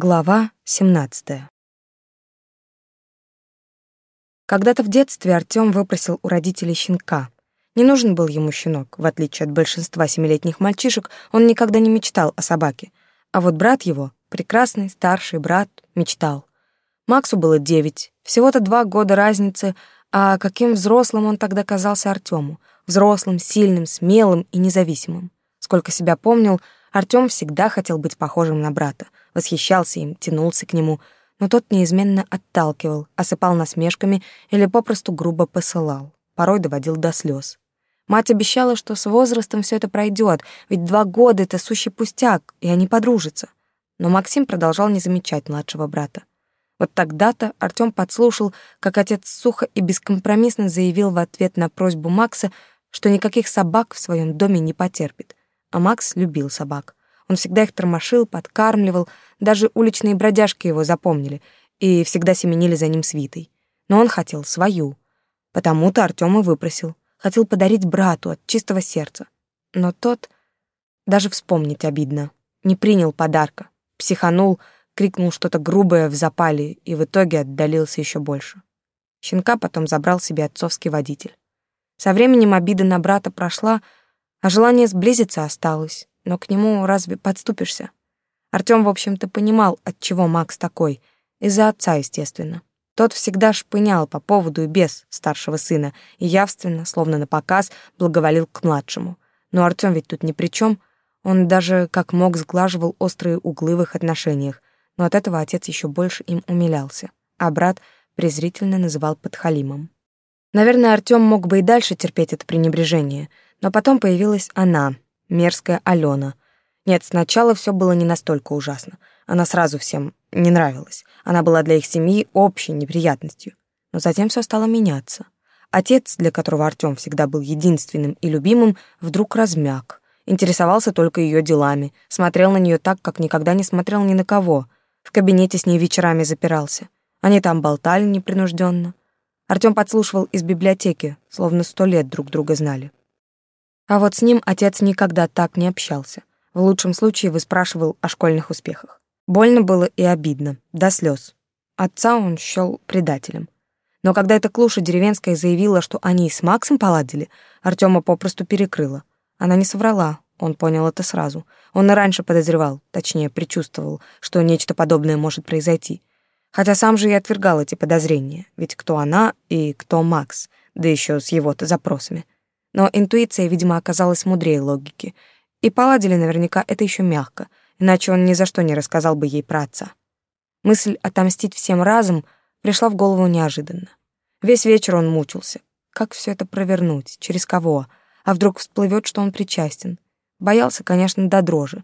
Глава 17. Когда-то в детстве Артём выпросил у родителей щенка. Не нужен был ему щенок, в отличие от большинства семилетних мальчишек, он никогда не мечтал о собаке. А вот брат его, прекрасный старший брат, мечтал. Максу было девять, всего-то два года разницы, а каким взрослым он тогда казался Артёму. Взрослым, сильным, смелым и независимым. Сколько себя помнил, Артём всегда хотел быть похожим на брата — восхищался им, тянулся к нему, но тот неизменно отталкивал, осыпал насмешками или попросту грубо посылал, порой доводил до слез. Мать обещала, что с возрастом все это пройдет, ведь два года — это сущий пустяк, и они подружатся. Но Максим продолжал не замечать младшего брата. Вот тогда-то Артём подслушал, как отец сухо и бескомпромиссно заявил в ответ на просьбу Макса, что никаких собак в своем доме не потерпит. А Макс любил собак. Он всегда их тормошил, подкармливал, даже уличные бродяжки его запомнили и всегда семенили за ним свитой. Но он хотел свою. Потому-то Артём и выпросил. Хотел подарить брату от чистого сердца. Но тот, даже вспомнить обидно, не принял подарка, психанул, крикнул что-то грубое в запале и в итоге отдалился еще больше. Щенка потом забрал себе отцовский водитель. Со временем обида на брата прошла, а желание сблизиться осталось но к нему разве подступишься? Артём, в общем-то, понимал, от чего Макс такой. Из-за отца, естественно. Тот всегда шпынял по поводу и без старшего сына и явственно, словно на показ, благоволил к младшему. Но Артём ведь тут ни при чем. Он даже как мог сглаживал острые углы в их отношениях, но от этого отец еще больше им умилялся, а брат презрительно называл подхалимом. Наверное, Артём мог бы и дальше терпеть это пренебрежение, но потом появилась она — мерзкая Алена. Нет, сначала все было не настолько ужасно. Она сразу всем не нравилась. Она была для их семьи общей неприятностью. Но затем все стало меняться. Отец, для которого Артём всегда был единственным и любимым, вдруг размяк. Интересовался только ее делами, смотрел на нее так, как никогда не смотрел ни на кого. В кабинете с ней вечерами запирался. Они там болтали непринужденно. Артём подслушивал из библиотеки, словно сто лет друг друга знали. А вот с ним отец никогда так не общался. В лучшем случае выспрашивал о школьных успехах. Больно было и обидно, до слез. Отца он счёл предателем. Но когда эта клуша деревенская заявила, что они с Максом поладили, Артема попросту перекрыла. Она не соврала, он понял это сразу. Он и раньше подозревал, точнее, предчувствовал, что нечто подобное может произойти. Хотя сам же и отвергал эти подозрения, ведь кто она и кто Макс, да еще с его-то запросами — но интуиция, видимо, оказалась мудрее логики. И поладили наверняка это еще мягко, иначе он ни за что не рассказал бы ей про отца. Мысль отомстить всем разом пришла в голову неожиданно. Весь вечер он мучился. Как все это провернуть? Через кого? А вдруг всплывет, что он причастен? Боялся, конечно, до дрожи.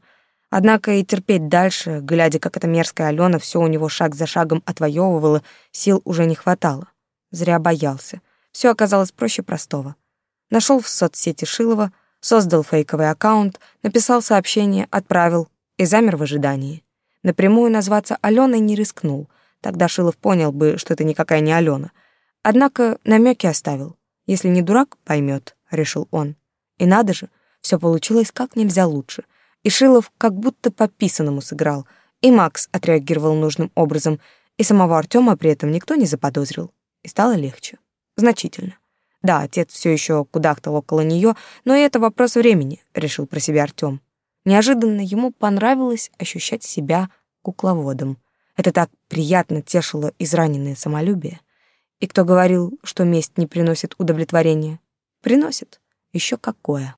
Однако и терпеть дальше, глядя, как эта мерзкая Алена все у него шаг за шагом отвоевывала, сил уже не хватало. Зря боялся. Все оказалось проще простого. Нашел в соцсети Шилова, создал фейковый аккаунт, написал сообщение, отправил и замер в ожидании. Напрямую назваться Аленой не рискнул, тогда Шилов понял бы, что это никакая не Алена. Однако намеки оставил. Если не дурак, поймет, решил он. И надо же, все получилось как нельзя лучше. И Шилов как будто по писанному сыграл, и Макс отреагировал нужным образом, и самого Артема при этом никто не заподозрил. И стало легче. Значительно. Да, отец все еще кудахтал около нее, но это вопрос времени, решил про себя Артем. Неожиданно ему понравилось ощущать себя кукловодом. Это так приятно тешило израненное самолюбие. И кто говорил, что месть не приносит удовлетворения? Приносит. Еще какое.